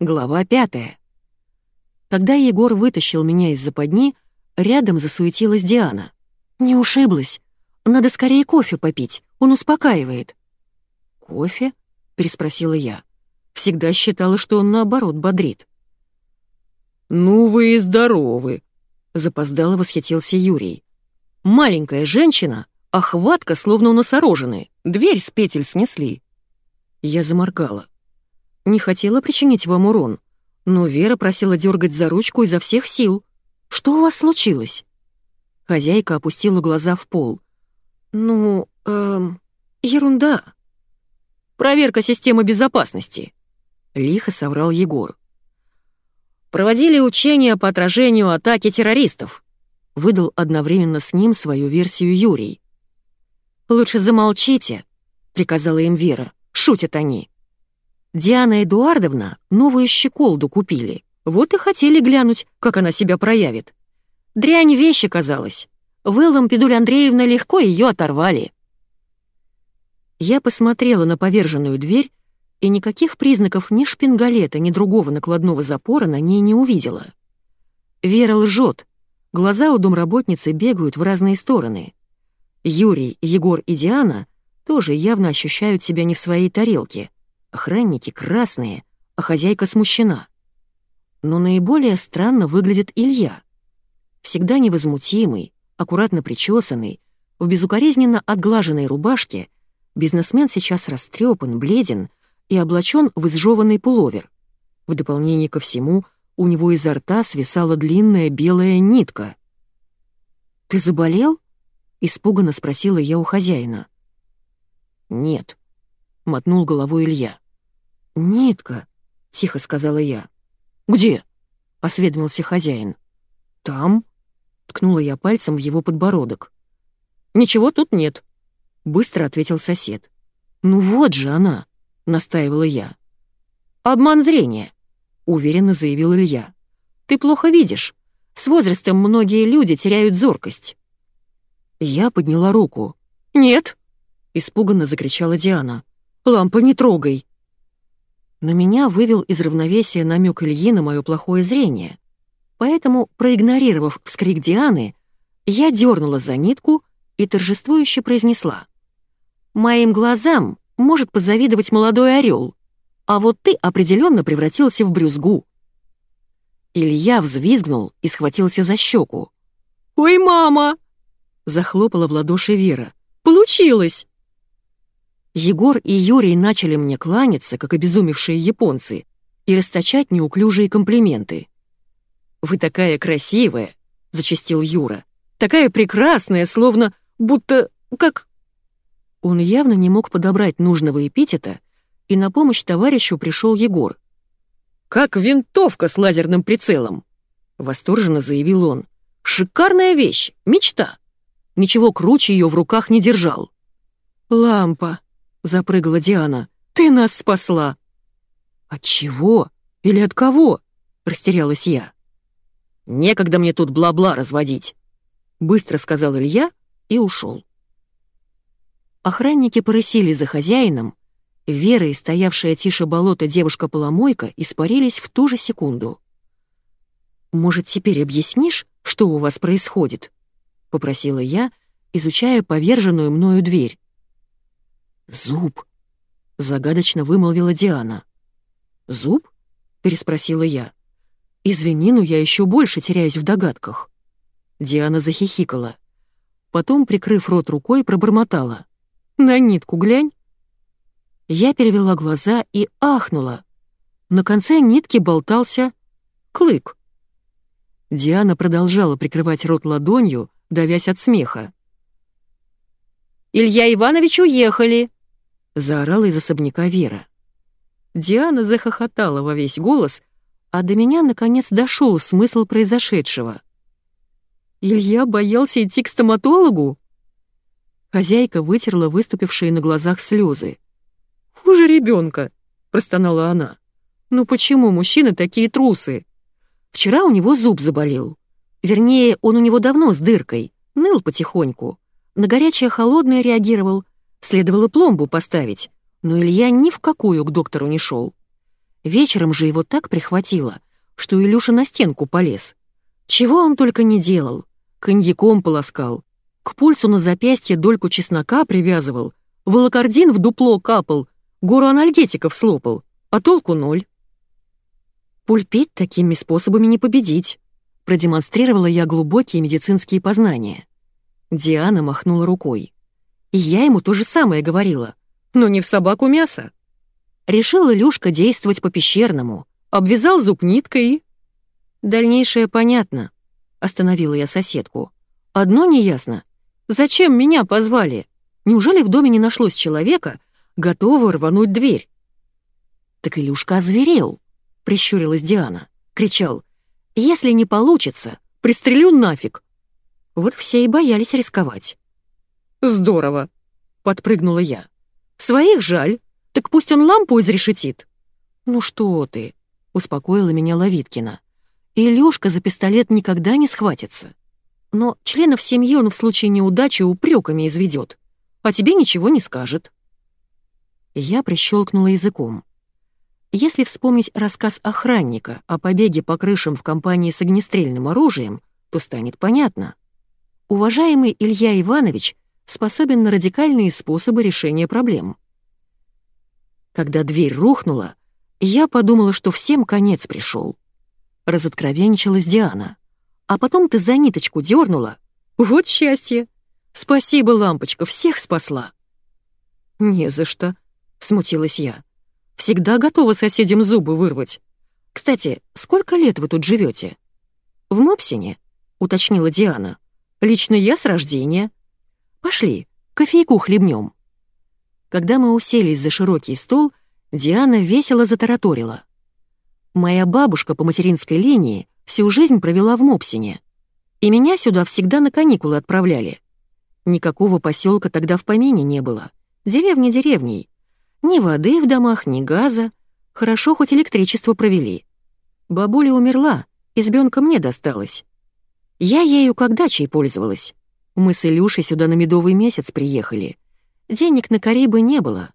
Глава пятая. Когда Егор вытащил меня из западни, рядом засуетилась Диана. «Не ушиблась. Надо скорее кофе попить, он успокаивает». «Кофе?» — переспросила я. Всегда считала, что он наоборот бодрит. «Ну вы и здоровы!» — запоздало восхитился Юрий. «Маленькая женщина, а хватка словно у носорожены, дверь с петель снесли». Я заморгала. Не хотела причинить вам урон, но Вера просила дергать за ручку изо всех сил. Что у вас случилось?» Хозяйка опустила глаза в пол. «Ну, эм, ерунда». «Проверка системы безопасности», — лихо соврал Егор. «Проводили учения по отражению атаки террористов», — выдал одновременно с ним свою версию Юрий. «Лучше замолчите», — приказала им Вера. «Шутят они». Диана Эдуардовна новую щеколду купили. Вот и хотели глянуть, как она себя проявит. Дрянь вещи казалось. Вэллом Педуль Андреевна легко ее оторвали. Я посмотрела на поверженную дверь и никаких признаков ни шпингалета, ни другого накладного запора на ней не увидела. Вера лжет. Глаза у домработницы бегают в разные стороны. Юрий, Егор и Диана тоже явно ощущают себя не в своей тарелке. Охранники красные, а хозяйка смущена. Но наиболее странно выглядит Илья. Всегда невозмутимый, аккуратно причесанный, в безукоризненно отглаженной рубашке, бизнесмен сейчас растрепан, бледен и облачен в изжеванный пуловер. В дополнение ко всему, у него изо рта свисала длинная белая нитка. «Ты заболел?» — испуганно спросила я у хозяина. «Нет», — мотнул головой Илья. «Нитка», — тихо сказала я. «Где?» — осведомился хозяин. «Там», — ткнула я пальцем в его подбородок. «Ничего тут нет», — быстро ответил сосед. «Ну вот же она», — настаивала я. «Обман зрения», — уверенно заявил Илья. «Ты плохо видишь. С возрастом многие люди теряют зоркость». Я подняла руку. «Нет!» — испуганно закричала Диана. «Лампа не трогай!» Но меня вывел из равновесия намек Ильи на мое плохое зрение. Поэтому, проигнорировав вскрик Дианы, я дернула за нитку и торжествующе произнесла. «Моим глазам может позавидовать молодой орел, а вот ты определенно превратился в брюзгу». Илья взвизгнул и схватился за щеку. «Ой, мама!» — захлопала в ладоши Вера. «Получилось!» Егор и Юрий начали мне кланяться, как обезумевшие японцы, и расточать неуклюжие комплименты. «Вы такая красивая!» — зачастил Юра. «Такая прекрасная, словно... будто... как...» Он явно не мог подобрать нужного эпитета, и на помощь товарищу пришел Егор. «Как винтовка с лазерным прицелом!» — восторженно заявил он. «Шикарная вещь! Мечта! Ничего круче ее в руках не держал!» «Лампа!» Запрыгала Диана. «Ты нас спасла!» «От чего? Или от кого?» — растерялась я. «Некогда мне тут бла-бла разводить», — быстро сказал Илья и ушел. Охранники порысили за хозяином, Вера и стоявшая тише болота девушка-поломойка испарились в ту же секунду. «Может, теперь объяснишь, что у вас происходит?» — попросила я, изучая поверженную мною дверь. «Зуб», — загадочно вымолвила Диана. «Зуб?» — переспросила я. «Извини, но я еще больше теряюсь в догадках». Диана захихикала. Потом, прикрыв рот рукой, пробормотала. «На нитку глянь». Я перевела глаза и ахнула. На конце нитки болтался клык. Диана продолжала прикрывать рот ладонью, давясь от смеха. «Илья Иванович уехали!» — заорала из особняка Вера. Диана захохотала во весь голос, а до меня наконец дошел смысл произошедшего. Илья боялся идти к стоматологу? Хозяйка вытерла выступившие на глазах слезы. «Хуже ребенка», — простонала она. «Ну почему мужчины такие трусы? Вчера у него зуб заболел. Вернее, он у него давно с дыркой, ныл потихоньку. На горячее холодное реагировал, Следовало пломбу поставить, но Илья ни в какую к доктору не шел. Вечером же его так прихватило, что Илюша на стенку полез. Чего он только не делал. Коньяком полоскал, к пульсу на запястье дольку чеснока привязывал, волокордин в дупло капал, гору анальгетиков слопал, а толку ноль. Пульпит такими способами не победить, продемонстрировала я глубокие медицинские познания. Диана махнула рукой. И я ему то же самое говорила, но не в собаку мясо. Решил Илюшка действовать по-пещерному, обвязал зуб ниткой и... «Дальнейшее понятно», — остановила я соседку. «Одно неясно. Зачем меня позвали? Неужели в доме не нашлось человека, готового рвануть дверь?» «Так Илюшка озверел», — прищурилась Диана. Кричал. «Если не получится, пристрелю нафиг». Вот все и боялись рисковать. «Здорово», — подпрыгнула я. «Своих жаль, так пусть он лампу изрешетит». «Ну что ты», — успокоила меня Лавиткина. «Илюшка за пистолет никогда не схватится. Но членов семьи он в случае неудачи упреками изведет, а тебе ничего не скажет». Я прищелкнула языком. Если вспомнить рассказ охранника о побеге по крышам в компании с огнестрельным оружием, то станет понятно. Уважаемый Илья Иванович способен на радикальные способы решения проблем. Когда дверь рухнула, я подумала, что всем конец пришел. Разоткровенничалась Диана. А потом ты за ниточку дернула. Вот счастье! Спасибо, лампочка, всех спасла. Не за что, смутилась я. Всегда готова соседям зубы вырвать. Кстати, сколько лет вы тут живете? В Мопсине, уточнила Диана. Лично я с рождения. Пошли, кофейку хлебнем. Когда мы уселись за широкий стол, Диана весело затараторила. «Моя бабушка по материнской линии всю жизнь провела в Мопсине, и меня сюда всегда на каникулы отправляли. Никакого поселка тогда в помине не было, деревня деревней. Ни воды в домах, ни газа, хорошо хоть электричество провели. Бабуля умерла, избенка мне досталась. Я ею как дачей пользовалась. Мы с Илюшей сюда на медовый месяц приехали — Денег на Карибы не было.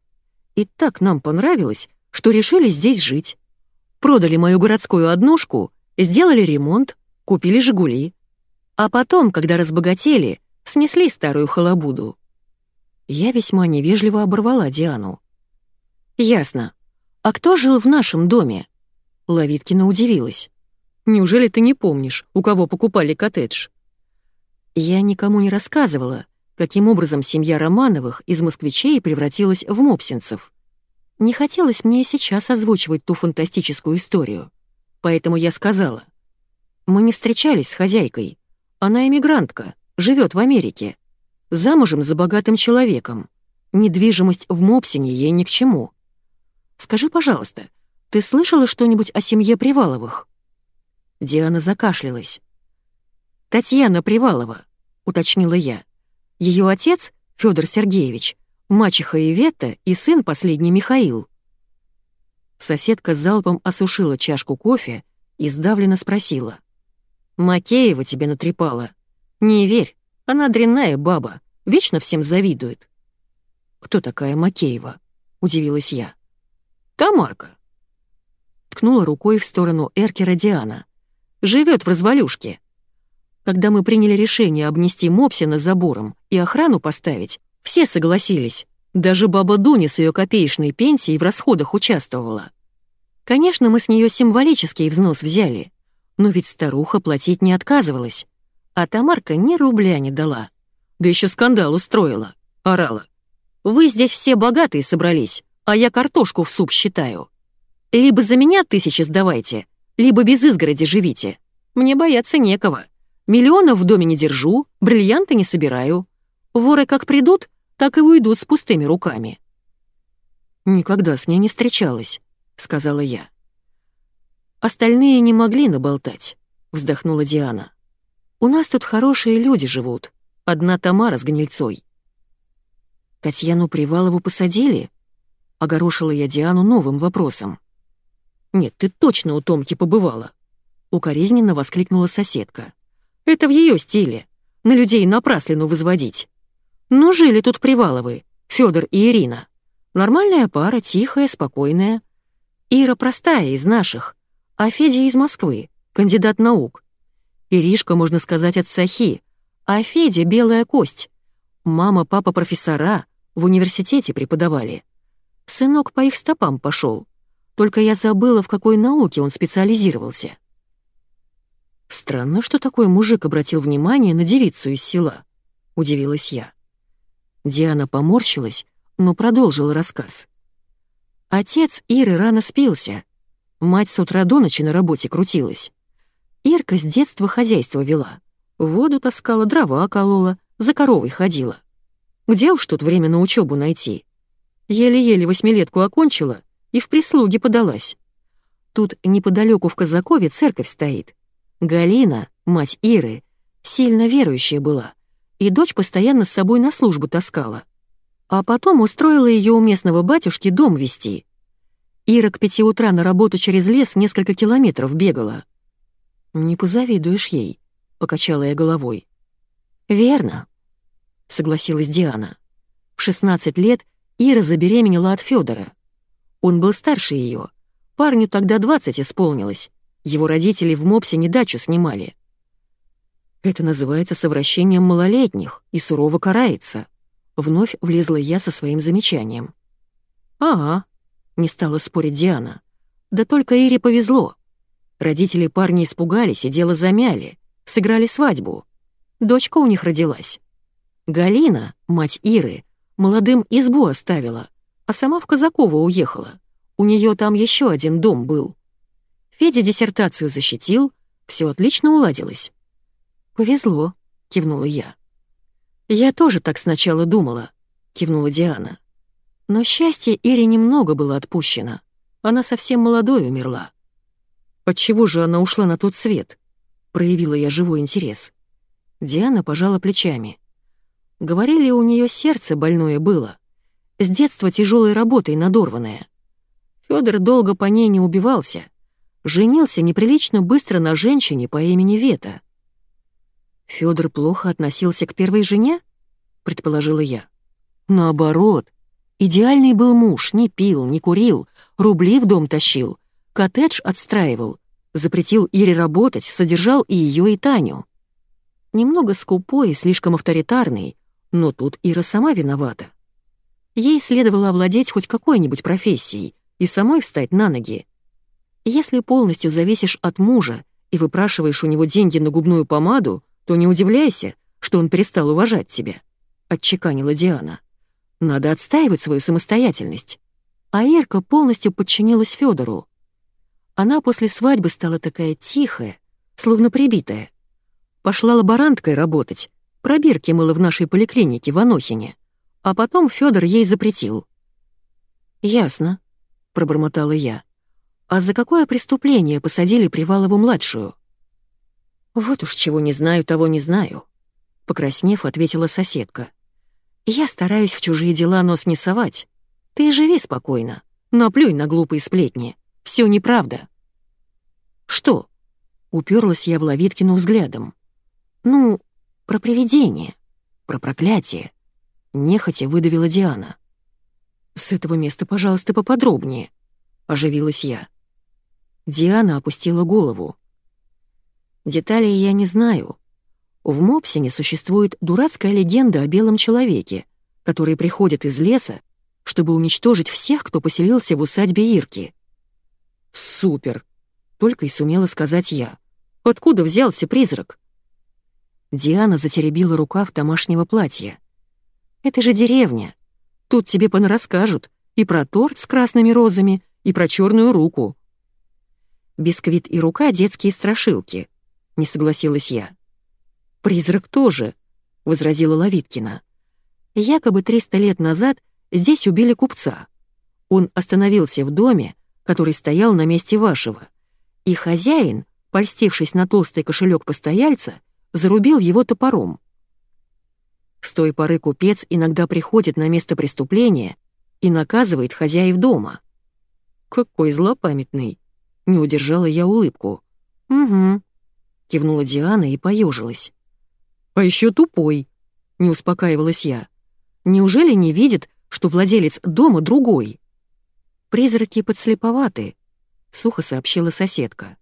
И так нам понравилось, что решили здесь жить. Продали мою городскую однушку, сделали ремонт, купили «Жигули». А потом, когда разбогатели, снесли старую халабуду. Я весьма невежливо оборвала Диану. «Ясно. А кто жил в нашем доме?» Лавиткина удивилась. «Неужели ты не помнишь, у кого покупали коттедж?» Я никому не рассказывала, каким образом семья Романовых из москвичей превратилась в мопсинцев. Не хотелось мне сейчас озвучивать ту фантастическую историю. Поэтому я сказала. Мы не встречались с хозяйкой. Она эмигрантка, живет в Америке. Замужем за богатым человеком. Недвижимость в Мопсине ей ни к чему. Скажи, пожалуйста, ты слышала что-нибудь о семье Приваловых?» Диана закашлялась. «Татьяна Привалова», — уточнила я. Ее отец, Федор Сергеевич, мачеха Иветта и сын последний Михаил. Соседка залпом осушила чашку кофе и сдавленно спросила. «Макеева тебе натрепала. Не верь, она дрянная баба, вечно всем завидует». «Кто такая Макеева?» — удивилась я. «Тамарка». Ткнула рукой в сторону Эркера Диана. «Живет в развалюшке. Когда мы приняли решение обнести Мопсина забором и охрану поставить, все согласились. Даже баба Дуня с ее копеечной пенсией в расходах участвовала. Конечно, мы с нее символический взнос взяли, но ведь старуха платить не отказывалась. А Тамарка ни рубля не дала. Да еще скандал устроила, орала. «Вы здесь все богатые собрались, а я картошку в суп считаю. Либо за меня тысячи сдавайте, либо без изгороди живите. Мне бояться некого». Миллионов в доме не держу, бриллианты не собираю. Воры как придут, так и уйдут с пустыми руками». «Никогда с ней не встречалась», — сказала я. «Остальные не могли наболтать», — вздохнула Диана. «У нас тут хорошие люди живут. Одна Тамара с гнильцой». «Татьяну Привалову посадили?» — огорошила я Диану новым вопросом. «Нет, ты точно у Томки побывала», — укоризненно воскликнула соседка. Это в ее стиле. На людей напраслину возводить. Ну, жили тут Приваловы, Федор и Ирина. Нормальная пара, тихая, спокойная. Ира простая, из наших, а Федя из Москвы, кандидат наук. Иришка, можно сказать, от Сахи, а Федя — белая кость. Мама, папа профессора, в университете преподавали. Сынок по их стопам пошел. Только я забыла, в какой науке он специализировался. Странно, что такой мужик обратил внимание на девицу из села, удивилась я. Диана поморщилась, но продолжила рассказ. Отец Иры рано спился. Мать с утра до ночи на работе крутилась. Ирка с детства хозяйство вела. Воду таскала, дрова колола, за коровой ходила. Где уж тут время на учебу найти? Еле-еле восьмилетку окончила и в прислуги подалась. Тут неподалеку в Казакове церковь стоит. Галина, мать Иры, сильно верующая была, и дочь постоянно с собой на службу таскала. А потом устроила ее у местного батюшки дом вести. Ира к пяти утра на работу через лес несколько километров бегала. «Не позавидуешь ей», — покачала я головой. «Верно», — согласилась Диана. В 16 лет Ира забеременела от Федора. Он был старше ее. Парню тогда 20 исполнилось. Его родители в мопсе не дачу снимали. Это называется совращением малолетних и сурово карается. Вновь влезла я со своим замечанием. «Ага», — не стала спорить Диана. «Да только Ире повезло. Родители парня испугались и дело замяли, сыграли свадьбу. Дочка у них родилась. Галина, мать Иры, молодым избу оставила, а сама в Казаково уехала. У нее там еще один дом был. Федя диссертацию защитил, все отлично уладилось. «Повезло», — кивнула я. «Я тоже так сначала думала», — кивнула Диана. Но счастье Ире немного было отпущено. Она совсем молодой умерла. Отчего же она ушла на тот свет? Проявила я живой интерес. Диана пожала плечами. Говорили, у нее сердце больное было. С детства тяжелой работой надорванное. Федор долго по ней не убивался. Женился неприлично быстро на женщине по имени Вета. Федор плохо относился к первой жене? предположила я. Наоборот, идеальный был муж, не пил, не курил, рубли в дом тащил, коттедж отстраивал, запретил Ире работать, содержал и ее, и Таню. Немного скупой и слишком авторитарный, но тут Ира сама виновата. Ей следовало овладеть хоть какой-нибудь профессией и самой встать на ноги. Если полностью зависишь от мужа и выпрашиваешь у него деньги на губную помаду, то не удивляйся, что он перестал уважать тебя», — отчеканила Диана. «Надо отстаивать свою самостоятельность». А Ирка полностью подчинилась Федору. Она после свадьбы стала такая тихая, словно прибитая. Пошла лаборанткой работать, пробирки мыла в нашей поликлинике в Анохине, а потом Федор ей запретил. «Ясно», — пробормотала я. «А за какое преступление посадили Привалову-младшую?» «Вот уж чего не знаю, того не знаю», — покраснев, ответила соседка. «Я стараюсь в чужие дела нос не совать. Ты живи спокойно, наплюй на глупые сплетни. Все неправда». «Что?» — уперлась я в Ловиткину взглядом. «Ну, про привидение, про проклятие», — нехотя выдавила Диана. «С этого места, пожалуйста, поподробнее», — оживилась я. Диана опустила голову. «Деталей я не знаю. В Мопсине существует дурацкая легенда о белом человеке, который приходит из леса, чтобы уничтожить всех, кто поселился в усадьбе Ирки. «Супер!» — только и сумела сказать я. «Откуда взялся призрак?» Диана затеребила рукав домашнего платья. «Это же деревня. Тут тебе понарасскажут и про торт с красными розами, и про черную руку». «Бисквит и рука — детские страшилки», — не согласилась я. «Призрак тоже», — возразила Лавиткина. «Якобы 300 лет назад здесь убили купца. Он остановился в доме, который стоял на месте вашего. И хозяин, польстившись на толстый кошелек постояльца, зарубил его топором. С той поры купец иногда приходит на место преступления и наказывает хозяев дома. «Какой злопамятный!» — не удержала я улыбку. «Угу», — кивнула Диана и поежилась. «А еще тупой», — не успокаивалась я. «Неужели не видит, что владелец дома другой?» «Призраки подслеповаты», — сухо сообщила соседка.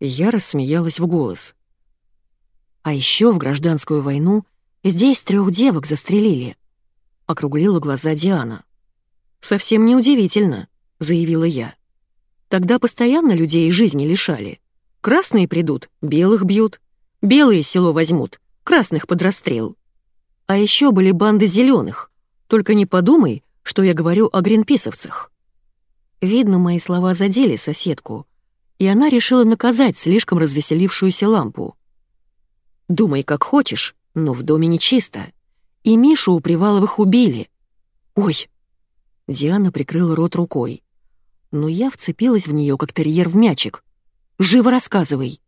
Я рассмеялась в голос. «А еще в гражданскую войну здесь трех девок застрелили», — округлила глаза Диана. «Совсем неудивительно», — заявила я. «Тогда постоянно людей жизни лишали. Красные придут, белых бьют. Белые село возьмут, красных под расстрел. А еще были банды зеленых. Только не подумай, что я говорю о гринписовцах». Видно, мои слова задели соседку, и она решила наказать слишком развеселившуюся лампу. «Думай, как хочешь, но в доме нечисто. И Мишу у Приваловых убили. Ой!» Диана прикрыла рот рукой. Но я вцепилась в нее, как терьер в мячик. «Живо рассказывай!»